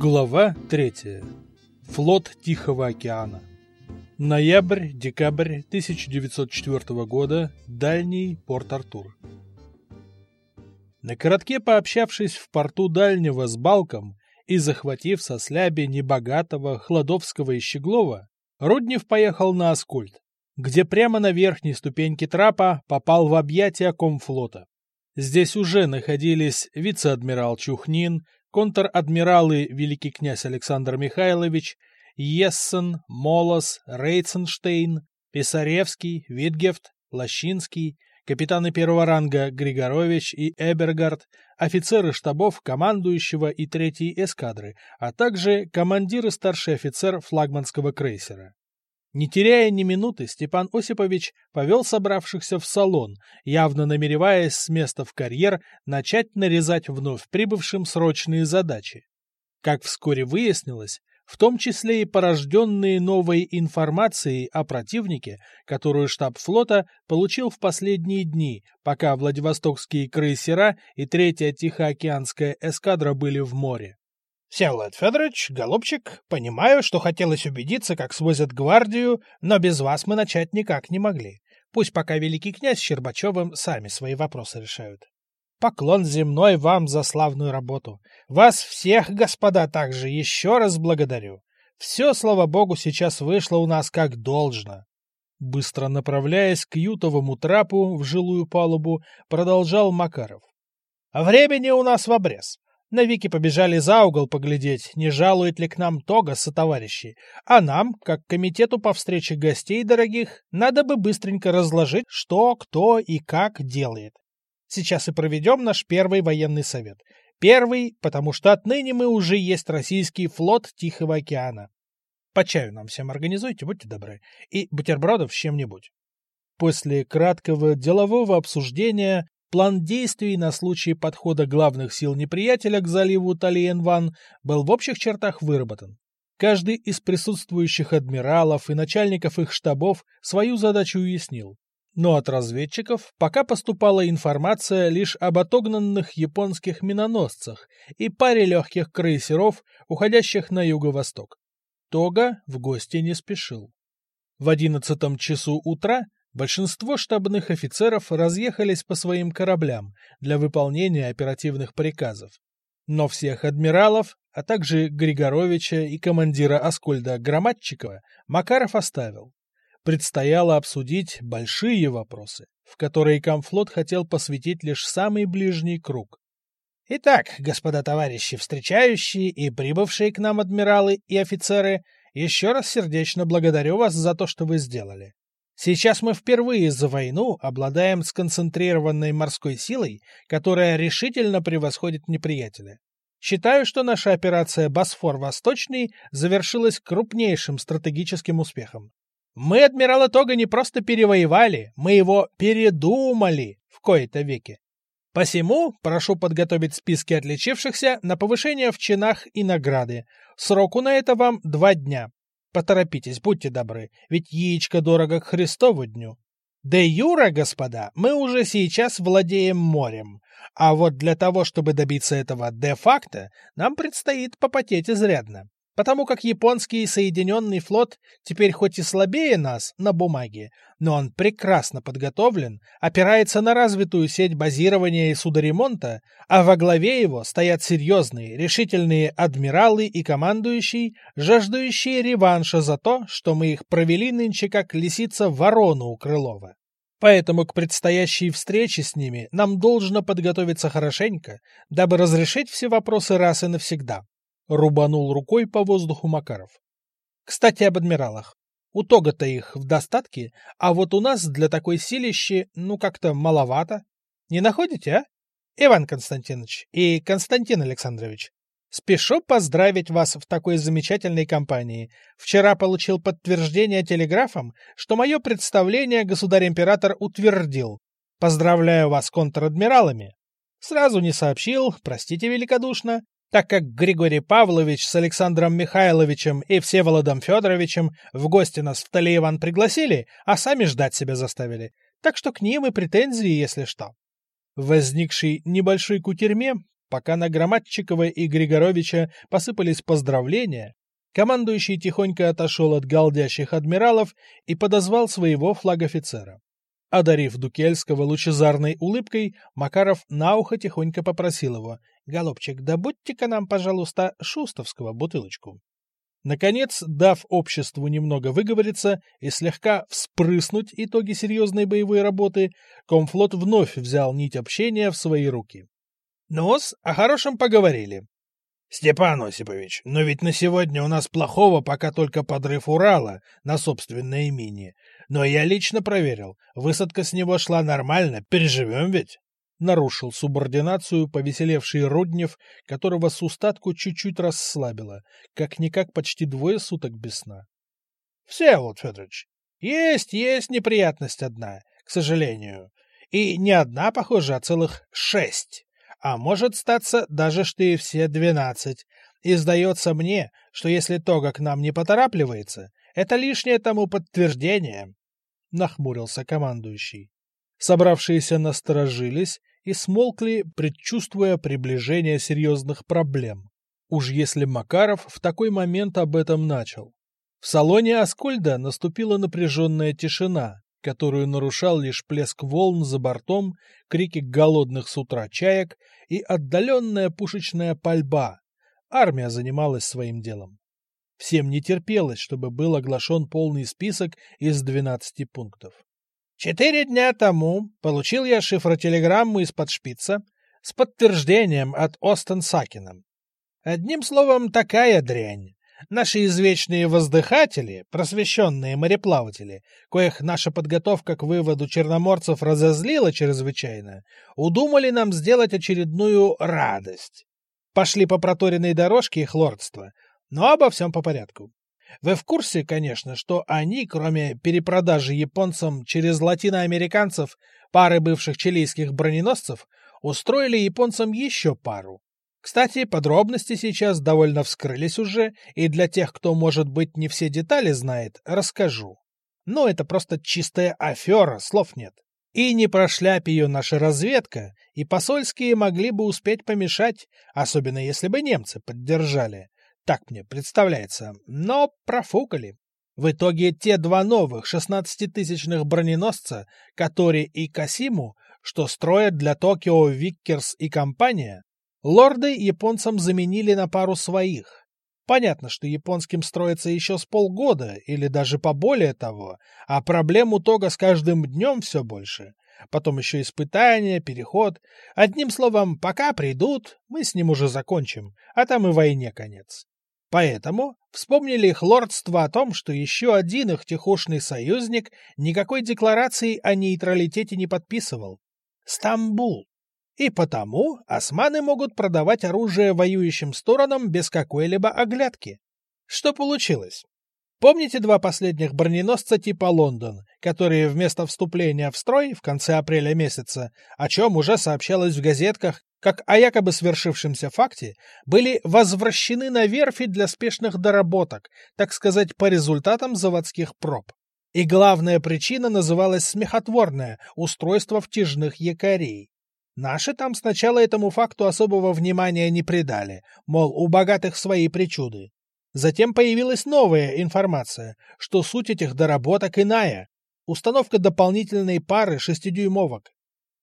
Глава 3. Флот Тихого океана. Ноябрь-декабрь 1904 года. Дальний Порт-Артур. На коротке пообщавшись в порту Дальнего с Балком и захватив со сляби небогатого Хладовского и Щеглова, Руднев поехал на Аскольд, где прямо на верхней ступеньке трапа попал в объятия комфлота. Здесь уже находились вице-адмирал Чухнин, контр-адмиралы великий князь Александр Михайлович, Ессен, Молос, Рейценштейн, Писаревский, Витгефт, Лощинский, капитаны первого ранга Григорович и Эбергард, офицеры штабов командующего и третьей эскадры, а также командир и старший офицер флагманского крейсера. Не теряя ни минуты, Степан Осипович повел собравшихся в салон, явно намереваясь с места в карьер начать нарезать вновь прибывшим срочные задачи. Как вскоре выяснилось, в том числе и порожденные новой информацией о противнике, которую штаб флота получил в последние дни, пока Владивостокские крейсера и Третья Тихоокеанская эскадра были в море. Всеволод Федорович, голубчик, понимаю, что хотелось убедиться, как свозят гвардию, но без вас мы начать никак не могли. Пусть пока великий князь с Щербачевым сами свои вопросы решают. Поклон земной вам за славную работу. Вас всех, господа, также еще раз благодарю. Все, слава богу, сейчас вышло у нас как должно. Быстро направляясь к ютовому трапу в жилую палубу, продолжал Макаров. Времени у нас в обрез. Навики побежали за угол поглядеть, не жалует ли к нам Тога со товарищей. А нам, как комитету по встрече гостей дорогих, надо бы быстренько разложить, что, кто и как делает. Сейчас и проведем наш первый военный совет. Первый, потому что отныне мы уже есть российский флот Тихого океана. По чаю нам всем организуйте, будьте добры, и бутербродов с чем-нибудь. После краткого делового обсуждения План действий на случай подхода главных сил неприятеля к заливу Талиенван был в общих чертах выработан. Каждый из присутствующих адмиралов и начальников их штабов свою задачу уяснил. Но от разведчиков пока поступала информация лишь об отогнанных японских миноносцах и паре легких крейсеров, уходящих на юго-восток. Тога в гости не спешил. В одиннадцатом часу утра Большинство штабных офицеров разъехались по своим кораблям для выполнения оперативных приказов. Но всех адмиралов, а также Григоровича и командира Аскольда Громадчикова Макаров оставил. Предстояло обсудить большие вопросы, в которые Комфлот хотел посвятить лишь самый ближний круг. Итак, господа товарищи, встречающие и прибывшие к нам адмиралы и офицеры, еще раз сердечно благодарю вас за то, что вы сделали. Сейчас мы впервые за войну обладаем сконцентрированной морской силой, которая решительно превосходит неприятеля. Считаю, что наша операция «Босфор-Восточный» завершилась крупнейшим стратегическим успехом. Мы адмирала Тога не просто перевоевали, мы его передумали в кои-то веки. Посему прошу подготовить списки отличившихся на повышение в чинах и награды. Сроку на это вам два дня. Поторопитесь, будьте добры, ведь яичко дорого к Христову дню. Де юра, господа, мы уже сейчас владеем морем, а вот для того, чтобы добиться этого де-факто, нам предстоит попотеть изрядно потому как японский Соединенный флот теперь хоть и слабее нас на бумаге, но он прекрасно подготовлен, опирается на развитую сеть базирования и судоремонта, а во главе его стоят серьезные, решительные адмиралы и командующие, жаждущие реванша за то, что мы их провели нынче как лисица ворону у Крылова. Поэтому к предстоящей встрече с ними нам должно подготовиться хорошенько, дабы разрешить все вопросы раз и навсегда. Рубанул рукой по воздуху Макаров. Кстати, об адмиралах. У Тога-то их в достатке, а вот у нас для такой силищи, ну, как-то маловато. Не находите, а? Иван Константинович и Константин Александрович, спешу поздравить вас в такой замечательной компании. Вчера получил подтверждение телеграфом, что мое представление государь-император утвердил. Поздравляю вас контр-адмиралами. Сразу не сообщил, простите великодушно, так как Григорий Павлович с Александром Михайловичем и Всеволодом Федоровичем в гости нас в Талиеван пригласили, а сами ждать себя заставили. Так что к ним и претензии, если что. В возникшей небольшой кутерьме пока на Громадчикова и Григоровича посыпались поздравления, командующий тихонько отошел от галдящих адмиралов и подозвал своего флагофицера. Одарив Дукельского лучезарной улыбкой, Макаров на ухо тихонько попросил его «Голубчик, добудьте-ка нам, пожалуйста, шустовского бутылочку». Наконец, дав обществу немного выговориться и слегка вспрыснуть итоги серьезной боевой работы, Комфлот вновь взял нить общения в свои руки. «Ну-с, о хорошем поговорили. Степан Осипович, но ведь на сегодня у нас плохого пока только подрыв Урала на собственное имени. Но я лично проверил, высадка с него шла нормально, переживем ведь? Нарушил субординацию повеселевший Руднев, которого с устатку чуть-чуть расслабило, как-никак почти двое суток без сна. — Всеволод Федорович, есть, есть неприятность одна, к сожалению. И не одна, похоже, а целых шесть а может статься даже что и все двенадцать. И сдается мне, что если Тога к нам не поторапливается, это лишнее тому подтверждение. Нахмурился командующий. Собравшиеся насторожились и смолкли, предчувствуя приближение серьезных проблем. Уж если Макаров в такой момент об этом начал. В салоне Аскольда наступила напряженная тишина, которую нарушал лишь плеск волн за бортом, крики голодных с утра чаек и отдаленная пушечная пальба. Армия занималась своим делом. Всем не терпелось, чтобы был оглашен полный список из 12 пунктов. Четыре дня тому получил я шифротелеграмму из-под шпица с подтверждением от Остен Сакина. Одним словом, такая дрянь. Наши извечные воздыхатели, просвещенные мореплаватели, коих наша подготовка к выводу черноморцев разозлила чрезвычайно, удумали нам сделать очередную радость. Пошли по проторенной дорожке их лордства, но обо всем по порядку. Вы в курсе, конечно, что они, кроме перепродажи японцам через латиноамериканцев пары бывших чилийских броненосцев, устроили японцам еще пару. Кстати, подробности сейчас довольно вскрылись уже, и для тех, кто, может быть, не все детали знает, расскажу. Но это просто чистая афера, слов нет. И не прошляпь ее наша разведка, и посольские могли бы успеть помешать, особенно если бы немцы поддержали. Так мне представляется, но профукали. В итоге те два новых 16-тысячных броненосца, которые и Касиму, что строят для Токио Виккерс и компания, Лорды японцам заменили на пару своих. Понятно, что японским строится еще с полгода, или даже поболее того, а проблем у Тога с каждым днем все больше. Потом еще испытания, переход. Одним словом, пока придут, мы с ним уже закончим, а там и войне конец. Поэтому вспомнили их лордство о том, что еще один их тихушный союзник никакой декларации о нейтралитете не подписывал. Стамбул и потому османы могут продавать оружие воюющим сторонам без какой-либо оглядки. Что получилось? Помните два последних броненосца типа «Лондон», которые вместо вступления в строй в конце апреля месяца, о чем уже сообщалось в газетках, как о якобы свершившемся факте, были возвращены на верфи для спешных доработок, так сказать, по результатам заводских проб. И главная причина называлась смехотворное устройство втяжных якорей. Наши там сначала этому факту особого внимания не придали, мол, у богатых свои причуды. Затем появилась новая информация, что суть этих доработок иная. Установка дополнительной пары шестидюймовок.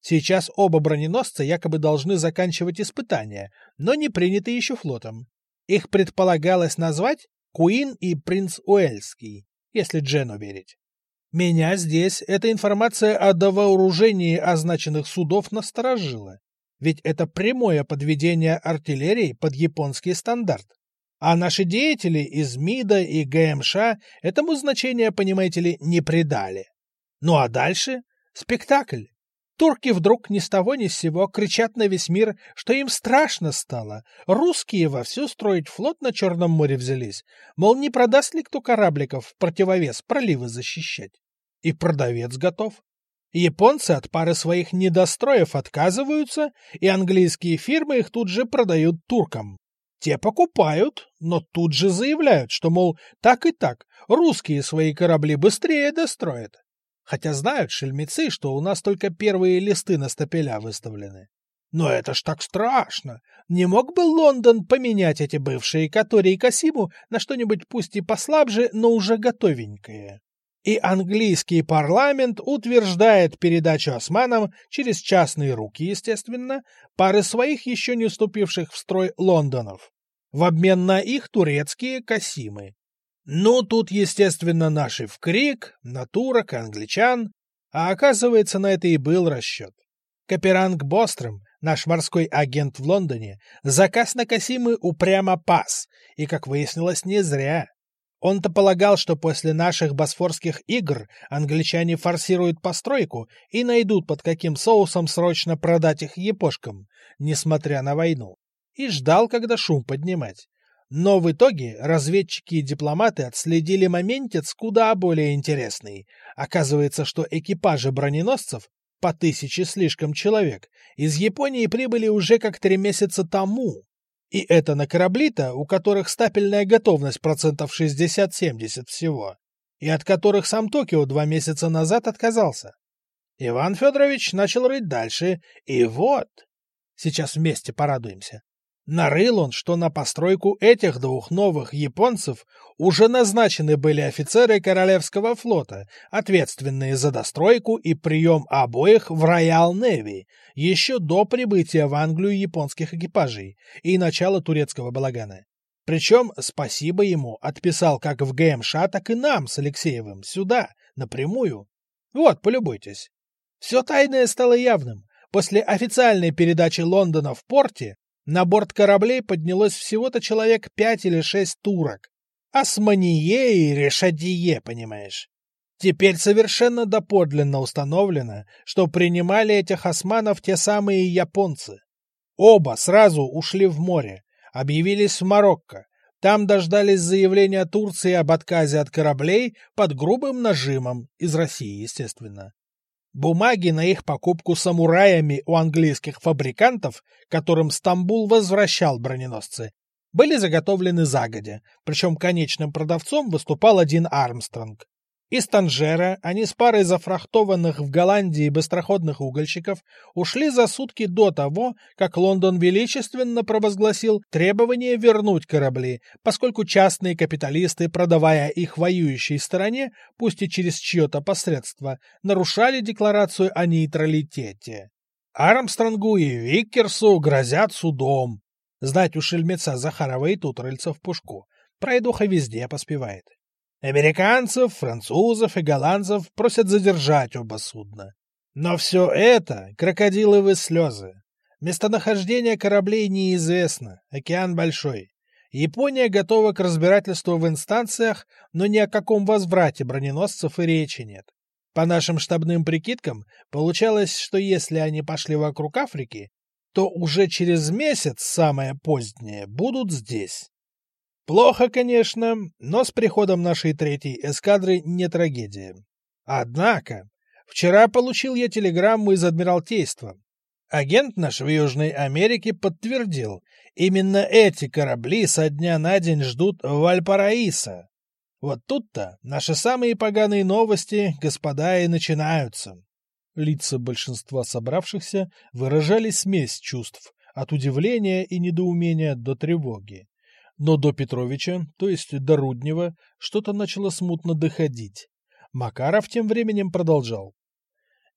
Сейчас оба броненосца якобы должны заканчивать испытания, но не приняты еще флотом. Их предполагалось назвать Куин и Принц Уэльский, если Джену верить. Меня здесь эта информация о довооружении означенных судов насторожила, ведь это прямое подведение артиллерии под японский стандарт. А наши деятели из МИДа и ГМШ этому значения, понимаете ли, не придали. Ну а дальше спектакль. Турки вдруг ни с того ни с сего кричат на весь мир, что им страшно стало. Русские вовсю строить флот на Черном море взялись. Мол, не продаст ли кто корабликов в противовес проливы защищать. И продавец готов. Японцы от пары своих недостроев отказываются, и английские фирмы их тут же продают туркам. Те покупают, но тут же заявляют, что, мол, так и так, русские свои корабли быстрее достроят. Хотя знают шельмецы, что у нас только первые листы на стапеля выставлены. Но это ж так страшно! Не мог бы Лондон поменять эти бывшие Катори и Касиму на что-нибудь пусть и послабже, но уже готовенькое? И английский парламент утверждает передачу османам через частные руки, естественно, пары своих еще не вступивших в строй Лондонов, в обмен на их турецкие Касимы. Ну, тут, естественно, наши в крик, на турок, англичан, а оказывается, на это и был расчет. Каперанг Бостром, наш морской агент в Лондоне, заказ на Касимы упрямо пас, и, как выяснилось, не зря. Он-то полагал, что после наших босфорских игр англичане форсируют постройку и найдут под каким соусом срочно продать их епошкам, несмотря на войну, и ждал, когда шум поднимать. Но в итоге разведчики и дипломаты отследили моментец куда более интересный. Оказывается, что экипажи броненосцев, по тысяче слишком человек, из Японии прибыли уже как три месяца тому. И это на корабли-то, у которых стапельная готовность процентов 60-70 всего, и от которых сам Токио два месяца назад отказался. Иван Федорович начал рыть дальше, и вот... Сейчас вместе порадуемся. Нарыл он, что на постройку этих двух новых японцев уже назначены были офицеры Королевского флота, ответственные за достройку и прием обоих в Роял Неви, еще до прибытия в Англию японских экипажей и начала турецкого балагана. Причем спасибо ему отписал как в ГМШ, так и нам с Алексеевым, сюда, напрямую. Вот, полюбуйтесь. Все тайное стало явным. После официальной передачи Лондона в порте на борт кораблей поднялось всего-то человек пять или шесть турок. Османие и Решадие, понимаешь. Теперь совершенно доподлинно установлено, что принимали этих османов те самые японцы. Оба сразу ушли в море, объявились в Марокко. Там дождались заявления Турции об отказе от кораблей под грубым нажимом, из России, естественно. Бумаги на их покупку самураями у английских фабрикантов, которым Стамбул возвращал броненосцы, были заготовлены загодя, причем конечным продавцом выступал один Армстронг. Из Танжера они с парой зафрахтованных в Голландии быстроходных угольщиков ушли за сутки до того, как Лондон величественно провозгласил требование вернуть корабли, поскольку частные капиталисты, продавая их воюющей стороне, пусть и через чье-то посредство, нарушали декларацию о нейтралитете. Армстронгу и Виккерсу грозят судом. Знать у шельмеца Захарова и тут рыльца в пушку. Пройдуха везде поспевает. Американцев, французов и голландцев просят задержать оба судна. Но все это — крокодиловые слезы. Местонахождение кораблей неизвестно, океан большой. Япония готова к разбирательству в инстанциях, но ни о каком возврате броненосцев и речи нет. По нашим штабным прикидкам, получалось, что если они пошли вокруг Африки, то уже через месяц, самое позднее, будут здесь. Плохо, конечно, но с приходом нашей третьей эскадры не трагедия. Однако, вчера получил я телеграмму из Адмиралтейства. Агент наш в Южной Америке подтвердил, именно эти корабли со дня на день ждут Вальпараиса. Вот тут-то наши самые поганые новости, господа, и начинаются. Лица большинства собравшихся выражали смесь чувств, от удивления и недоумения до тревоги. Но до Петровича, то есть до Руднева, что-то начало смутно доходить. Макаров тем временем продолжал.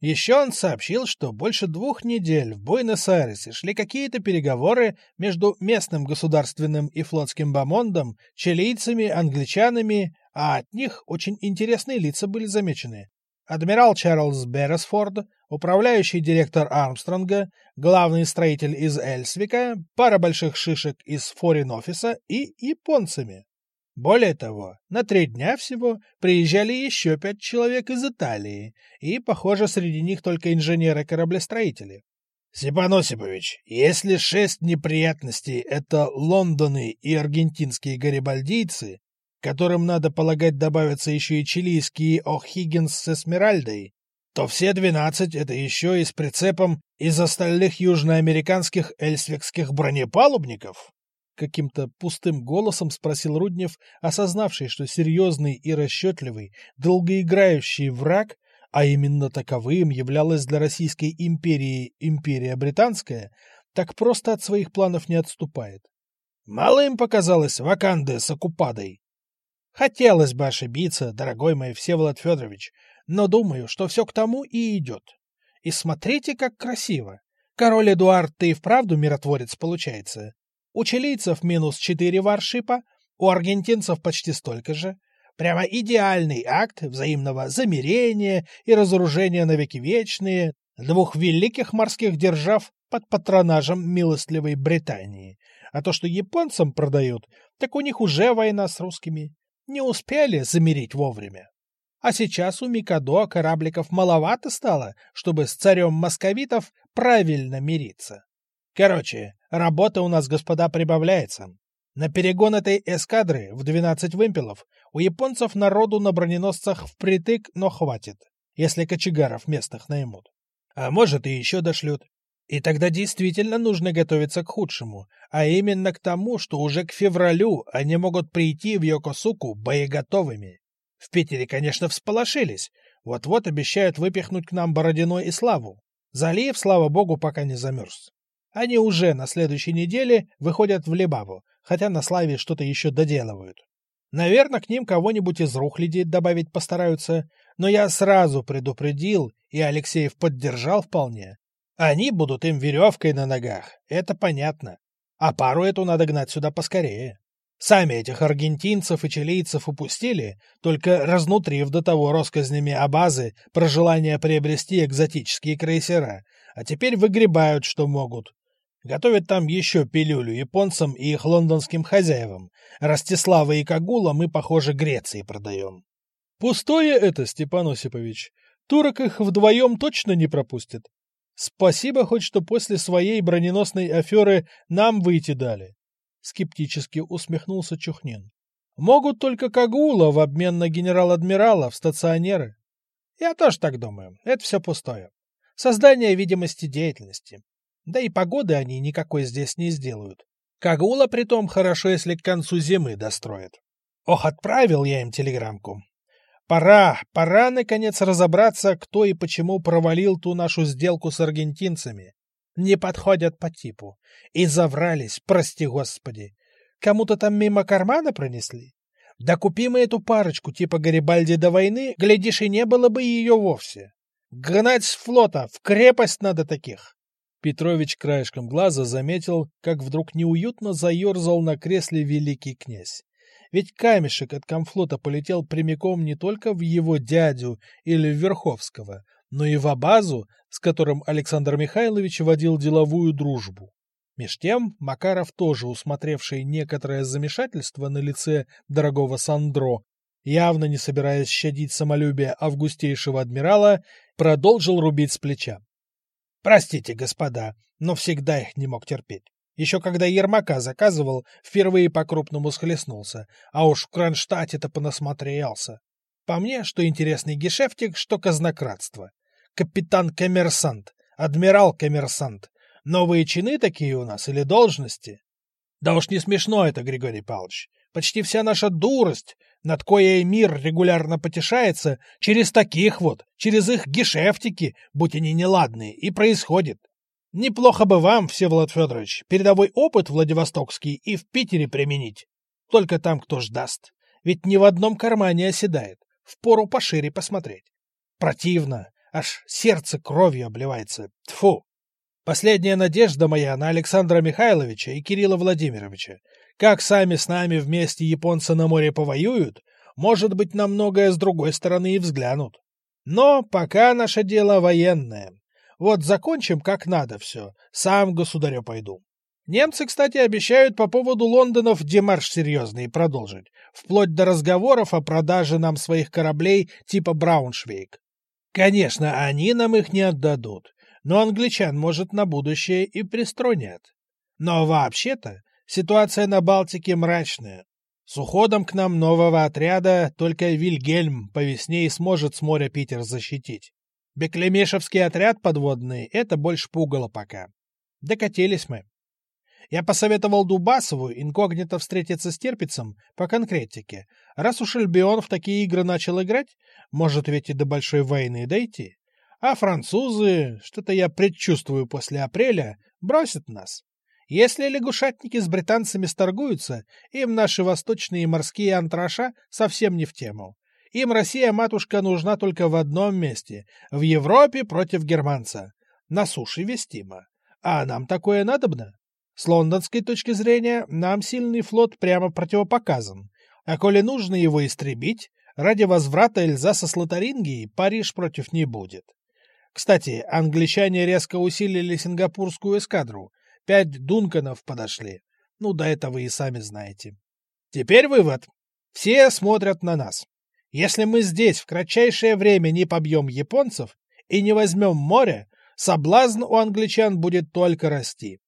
Еще он сообщил, что больше двух недель в Буэнос-Айресе шли какие-то переговоры между местным государственным и флотским бомондом, чилийцами, англичанами, а от них очень интересные лица были замечены адмирал Чарльз Берресфорд, управляющий директор Армстронга, главный строитель из Эльсвика, пара больших шишек из форин-офиса и японцами. Более того, на три дня всего приезжали еще пять человек из Италии, и, похоже, среди них только инженеры-кораблестроители. Степан Осипович, если шесть неприятностей — это Лондоны и аргентинские гарибальдийцы, которым, надо полагать, добавятся еще и чилийские О'Хиггинс с Эсмеральдой, то все двенадцать — это еще и с прицепом из остальных южноамериканских эльсвикских бронепалубников? Каким-то пустым голосом спросил Руднев, осознавший, что серьезный и расчетливый, долгоиграющий враг а именно таковым являлась для Российской империи империя британская, так просто от своих планов не отступает. Мало им показалось ваканды с оккупадой. Хотелось бы ошибиться, дорогой мой Всеволод Федорович, но думаю, что все к тому и идет. И смотрите, как красиво. Король Эдуард, ты и вправду миротворец получается. У чилийцев минус четыре варшипа, у аргентинцев почти столько же. Прямо идеальный акт взаимного замирения и разоружения на веки вечные двух великих морских держав под патронажем милостливой Британии. А то, что японцам продают, так у них уже война с русскими. Не успели замирить вовремя. А сейчас у Микадо корабликов маловато стало, чтобы с царем московитов правильно мириться. Короче, работа у нас, господа, прибавляется. На перегон этой эскадры в 12 вымпелов у японцев народу на броненосцах впритык, но хватит, если кочегаров местных наймут. А может и еще дошлют. И тогда действительно нужно готовиться к худшему, а именно к тому, что уже к февралю они могут прийти в Йокосуку боеготовыми. В Питере, конечно, всполошились. Вот-вот обещают выпихнуть к нам Бородино и Славу. Залив, слава богу, пока не замерз. Они уже на следующей неделе выходят в Лебаву, хотя на Славе что-то еще доделывают. Наверное, к ним кого-нибудь из рухляди добавить постараются, но я сразу предупредил, и Алексеев поддержал вполне. Они будут им веревкой на ногах, это понятно. А пару эту надо гнать сюда поскорее. Сами этих аргентинцев и чилийцев упустили, только разнутрив до того россказнями о базы про желание приобрести экзотические крейсера, а теперь выгребают, что могут. Готовят там еще пилюлю японцам и их лондонским хозяевам. Ростислава и Кагула мы, похоже, Греции продаем. Пустое это, Степан Осипович. Турок их вдвоем точно не пропустит. Спасибо хоть, что после своей броненосной аферы нам выйти дали. Скептически усмехнулся Чухнин. Могут только Кагула в обмен на генерал-адмирала в стационеры. Я тоже так думаю. Это все пустое. Создание видимости деятельности. Да и погоды они никакой здесь не сделают. Кагула, притом, хорошо, если к концу зимы достроят. Ох, отправил я им телеграммку. Пора, пора, наконец, разобраться, кто и почему провалил ту нашу сделку с аргентинцами. Не подходят по типу. И заврались, прости господи. Кому-то там мимо кармана пронесли? Да купи мы эту парочку типа Гарибальди до войны, глядишь, и не было бы ее вовсе. Гнать с флота, в крепость надо таких. Петрович краешком глаза заметил, как вдруг неуютно заерзал на кресле великий князь. Ведь камешек от комфлота полетел прямиком не только в его дядю или в Верховского, но и в Абазу, с которым Александр Михайлович водил деловую дружбу. Меж тем Макаров, тоже усмотревший некоторое замешательство на лице дорогого Сандро, явно не собираясь щадить самолюбие августейшего адмирала, продолжил рубить с плеча. Простите, господа, но всегда их не мог терпеть. Еще когда Ермака заказывал, впервые по-крупному схлестнулся, а уж в Кронштадте-то понасмотрелся. По мне, что интересный гешефтик, что казнократство. Капитан-коммерсант, адмирал-коммерсант. Новые чины такие у нас или должности? Да уж не смешно это, Григорий Павлович. Почти вся наша дурость, над коей мир регулярно потешается, через таких вот, через их гешефтики, будь они неладные, и происходит. Неплохо бы вам, Всеволод Федорович, передовой опыт Владивостокский и в Питере применить. Только там кто ж даст. Ведь ни в одном кармане оседает. Впору пошире посмотреть. Противно. Аж сердце кровью обливается. Тфу. Последняя надежда моя на Александра Михайловича и Кирилла Владимировича. Как сами с нами вместе японцы на море повоюют, может быть, на многое с другой стороны и взглянут. Но пока наше дело военное. Вот закончим как надо все, сам государю пойду. Немцы, кстати, обещают по поводу Лондонов демарш серьезный продолжить, вплоть до разговоров о продаже нам своих кораблей типа Брауншвейг. Конечно, они нам их не отдадут, но англичан, может, на будущее и приструнят. Но вообще-то Ситуация на Балтике мрачная. С уходом к нам нового отряда только Вильгельм по весне и сможет с моря Питер защитить. Беклемешевский отряд подводный — это больше пугало пока. Докатились мы. Я посоветовал Дубасову инкогнито встретиться с Терпицем по конкретике. Раз уж Альбион в такие игры начал играть, может ведь и до большой войны дойти. А французы, что-то я предчувствую после апреля, бросят нас. Если лягушатники с британцами сторгуются, им наши восточные морские антраша совсем не в тему. Им Россия-матушка нужна только в одном месте — в Европе против германца. На суше вестимо. А нам такое надобно? С лондонской точки зрения, нам сильный флот прямо противопоказан. А коли нужно его истребить, ради возврата Эльзаса с Лотарингией Париж против не будет. Кстати, англичане резко усилили сингапурскую эскадру. Пять дунканов подошли. Ну, до этого и сами знаете. Теперь вывод. Все смотрят на нас. Если мы здесь в кратчайшее время не побьем японцев и не возьмем море, соблазн у англичан будет только расти.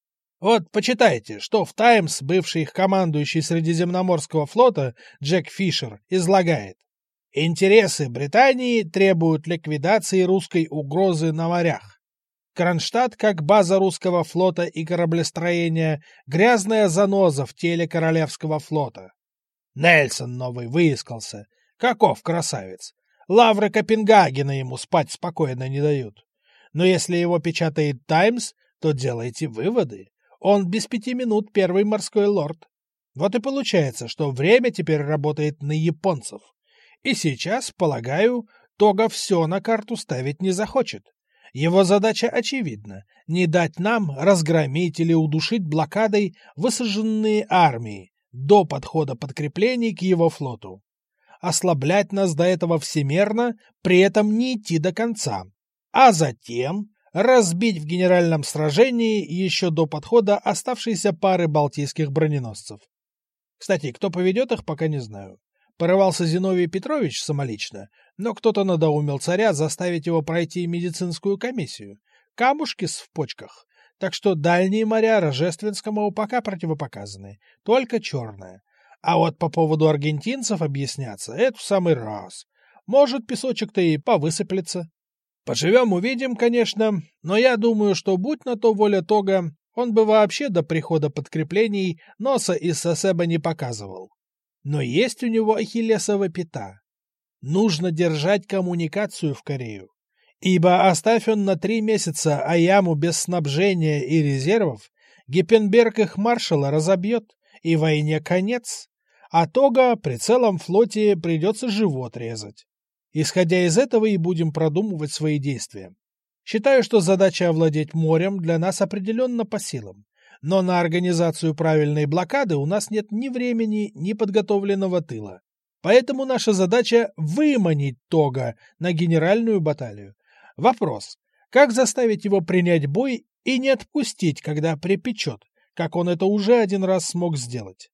Вот почитайте, что в «Таймс» бывший их командующий Средиземноморского флота Джек Фишер излагает. Интересы Британии требуют ликвидации русской угрозы на морях. Кронштадт, как база русского флота и кораблестроения, грязная заноза в теле Королевского флота. Нельсон новый выискался. Каков красавец! Лавры Копенгагена ему спать спокойно не дают. Но если его печатает «Таймс», то делайте выводы. Он без пяти минут первый морской лорд. Вот и получается, что время теперь работает на японцев. И сейчас, полагаю, Тога все на карту ставить не захочет. Его задача очевидна — не дать нам разгромить или удушить блокадой высаженные армии до подхода подкреплений к его флоту. Ослаблять нас до этого всемерно, при этом не идти до конца. А затем разбить в генеральном сражении еще до подхода оставшиеся пары балтийских броненосцев. Кстати, кто поведет их, пока не знаю. Порывался Зиновий Петрович самолично, но кто-то надоумил царя заставить его пройти медицинскую комиссию. Камушки в почках. Так что дальние моря Рожественскому пока противопоказаны, только черное. А вот по поводу аргентинцев объясняться — это в самый раз. Может, песочек-то и повысыплется. Поживем, увидим, конечно, но я думаю, что будь на то воля Тога, он бы вообще до прихода подкреплений носа из Сосеба не показывал. Но есть у него ахиллесова пята. Нужно держать коммуникацию в Корею. Ибо оставь он на три месяца Аяму без снабжения и резервов, Гиппенберг их маршала разобьет, и войне конец. А Тога при целом флоте придется живот резать. Исходя из этого и будем продумывать свои действия. Считаю, что задача овладеть морем для нас определенно по силам. Но на организацию правильной блокады у нас нет ни времени, ни подготовленного тыла. Поэтому наша задача выманить Тога на генеральную баталию. Вопрос. Как заставить его принять бой и не отпустить, когда припечет, как он это уже один раз смог сделать?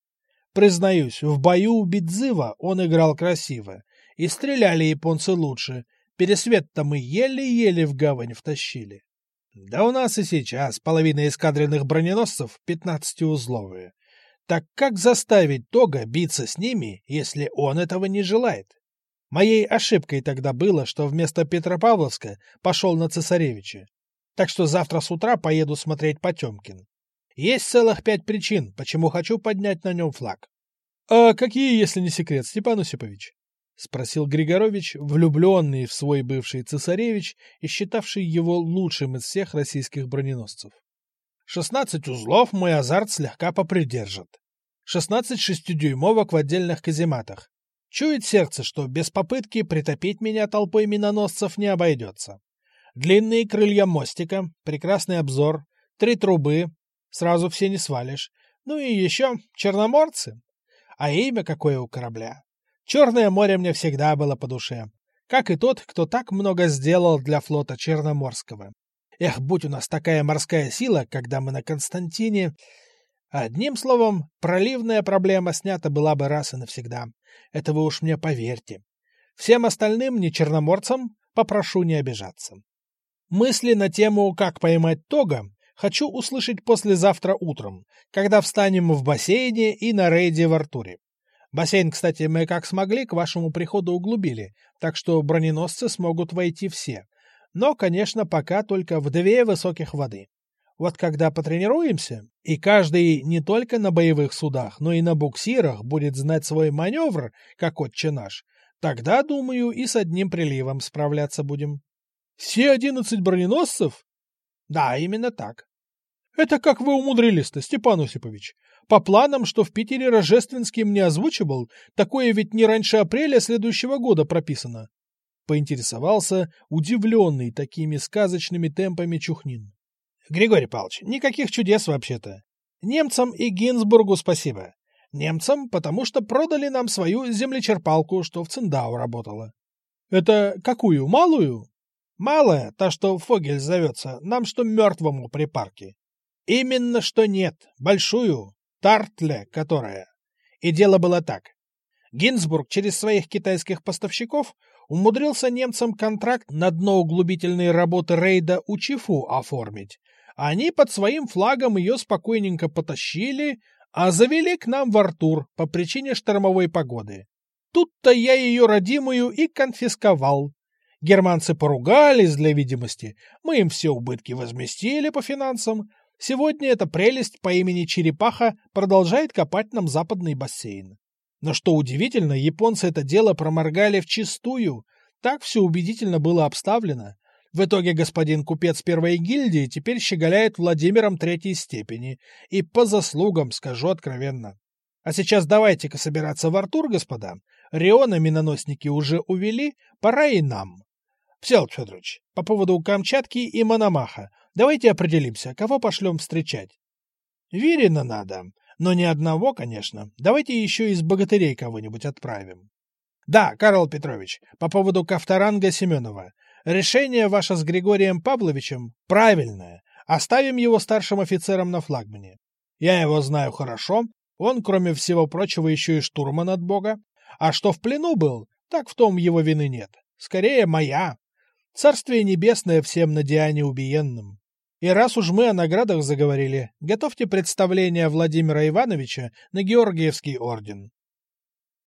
Признаюсь, в бою у Бидзыва он играл красиво, и стреляли японцы лучше. Пересвет-то мы еле-еле в гавань втащили. Да у нас и сейчас половина эскадренных броненосцев пятнадцатиузловые. Так как заставить Тога биться с ними, если он этого не желает? Моей ошибкой тогда было, что вместо Петропавловска пошел на Цесаревича. Так что завтра с утра поеду смотреть Потемкин. Есть целых пять причин, почему хочу поднять на нем флаг. — А какие, если не секрет, Степан Осипович? — спросил Григорович, влюбленный в свой бывший цесаревич и считавший его лучшим из всех российских броненосцев. «Шестнадцать узлов мой азарт слегка попридержит. Шестнадцать шестидюймовок в отдельных казематах. Чует сердце, что без попытки притопить меня толпой миноносцев не обойдется. Длинные крылья мостика, прекрасный обзор, три трубы, сразу все не свалишь. Ну и еще черноморцы. А имя какое у корабля? Черное море мне всегда было по душе, как и тот, кто так много сделал для флота Черноморского. Эх, будь у нас такая морская сила, когда мы на Константине... Одним словом, проливная проблема снята была бы раз и навсегда. Это вы уж мне поверьте. Всем остальным, не черноморцам, попрошу не обижаться. Мысли на тему «Как поймать тога» хочу услышать послезавтра утром, когда встанем в бассейне и на рейде в Артуре. Бассейн, кстати, мы как смогли к вашему приходу углубили, так что броненосцы смогут войти все. Но, конечно, пока только в две высоких воды. Вот когда потренируемся, и каждый не только на боевых судах, но и на буксирах будет знать свой маневр, как отче наш, тогда, думаю, и с одним приливом справляться будем. Все одиннадцать броненосцев? Да, именно так. Это как вы умудрились-то, Степан Осипович? По планам, что в Питере Рожественский мне озвучивал, такое ведь не раньше апреля следующего года прописано. Поинтересовался, удивленный такими сказочными темпами Чухнин. Григорий Павлович, никаких чудес вообще-то. Немцам и Гинзбургу спасибо. Немцам, потому что продали нам свою землечерпалку, что в Циндау работала. Это какую, малую? Малая, та, что Фогель зовется, нам что мертвому при парке. Именно что нет, большую, Тартле, которая. И дело было так. Гинзбург через своих китайских поставщиков умудрился немцам контракт на дноуглубительные работы рейда Учифу оформить. Они под своим флагом ее спокойненько потащили, а завели к нам в Артур по причине штормовой погоды. Тут-то я ее родимую и конфисковал. Германцы поругались для видимости, мы им все убытки возместили по финансам. Сегодня эта прелесть по имени Черепаха продолжает копать нам западный бассейн. Но что удивительно, японцы это дело проморгали вчистую. Так все убедительно было обставлено. В итоге господин купец первой гильдии теперь щеголяет Владимиром третьей степени. И по заслугам, скажу откровенно. А сейчас давайте-ка собираться в Артур, господа. Риона миноносники уже увели, пора и нам. Всеволод Федорович, по поводу Камчатки и Мономаха, давайте определимся, кого пошлем встречать. Вирина надо, но не одного, конечно. Давайте еще из богатырей кого-нибудь отправим. Да, Карл Петрович, по поводу Кавторанга Семенова. Решение ваше с Григорием Павловичем правильное. Оставим его старшим офицером на флагмане. Я его знаю хорошо. Он, кроме всего прочего, еще и штурман от бога. А что в плену был, так в том его вины нет. Скорее, моя. Царствие небесное всем на Диане убиенным. И раз уж мы о наградах заговорили, готовьте представление Владимира Ивановича на Георгиевский орден.